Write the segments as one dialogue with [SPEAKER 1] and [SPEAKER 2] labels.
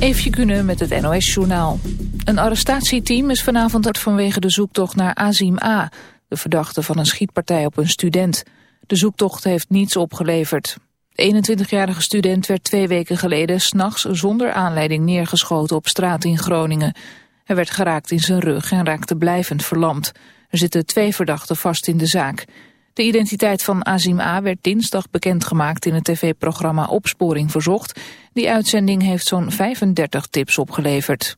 [SPEAKER 1] Eefje Kunnen met het NOS-journaal. Een arrestatieteam is vanavond uit vanwege de zoektocht naar Azim A., de verdachte van een schietpartij op een student. De zoektocht heeft niets opgeleverd. De 21-jarige student werd twee weken geleden s'nachts zonder aanleiding neergeschoten op straat in Groningen. Hij werd geraakt in zijn rug en raakte blijvend verlamd. Er zitten twee verdachten vast in de zaak. De identiteit van Azim A. werd dinsdag bekendgemaakt in het tv-programma Opsporing Verzocht. Die uitzending heeft zo'n 35 tips opgeleverd.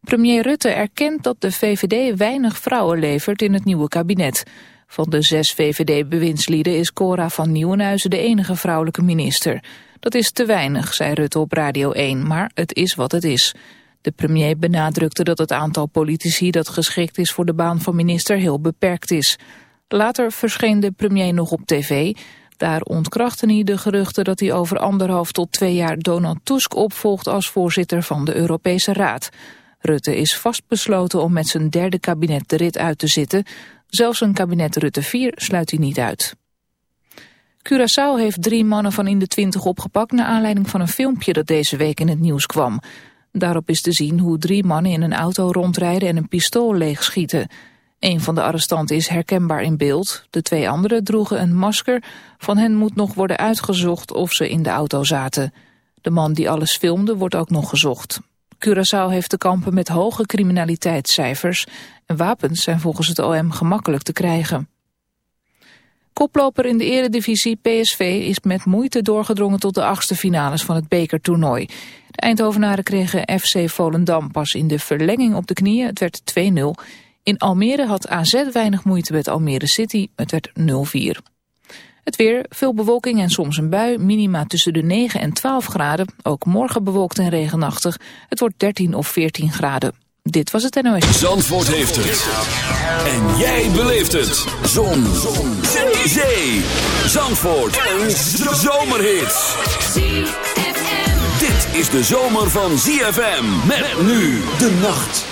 [SPEAKER 1] Premier Rutte erkent dat de VVD weinig vrouwen levert in het nieuwe kabinet. Van de zes VVD-bewindslieden is Cora van Nieuwenhuizen de enige vrouwelijke minister. Dat is te weinig, zei Rutte op Radio 1, maar het is wat het is. De premier benadrukte dat het aantal politici dat geschikt is voor de baan van minister heel beperkt is. Later verscheen de premier nog op tv. Daar ontkrachtte hij de geruchten dat hij over anderhalf tot twee jaar Donald Tusk opvolgt als voorzitter van de Europese Raad. Rutte is vastbesloten om met zijn derde kabinet de rit uit te zitten. Zelfs een kabinet Rutte 4 sluit hij niet uit. Curaçao heeft drie mannen van in de twintig opgepakt... naar aanleiding van een filmpje dat deze week in het nieuws kwam. Daarop is te zien hoe drie mannen in een auto rondrijden en een pistool leegschieten. Een van de arrestanten is herkenbaar in beeld. De twee anderen droegen een masker. Van hen moet nog worden uitgezocht of ze in de auto zaten. De man die alles filmde wordt ook nog gezocht. Curaçao heeft te kampen met hoge criminaliteitscijfers. En wapens zijn volgens het OM gemakkelijk te krijgen. Koploper in de eredivisie PSV is met moeite doorgedrongen tot de achtste finales van het bekertoernooi. De Eindhovenaren kregen FC Volendam pas in de verlenging op de knieën. Het werd 2-0. In Almere had AZ weinig moeite met Almere City. Het werd 0-4. Het weer, veel bewolking en soms een bui, minima tussen de 9 en 12 graden. Ook morgen bewolkt en regenachtig. Het wordt 13 of 14 graden. Dit was het NOS.
[SPEAKER 2] Zandvoort heeft het. En jij beleeft het. Zon. Zon. Zee. Zee. Zandvoort. Een zomerhit. Dit is de zomer van ZFM. Met nu de nacht.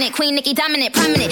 [SPEAKER 3] it. Queen Nikki, dominant, prominent.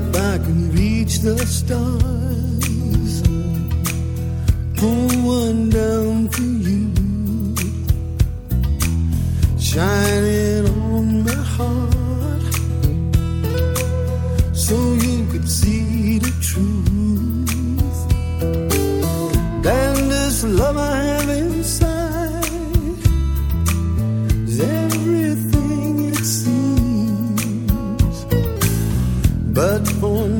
[SPEAKER 4] if I can reach the stars. Pull one down for you. Shining on my heart. So you could see the truth. Damn this love but for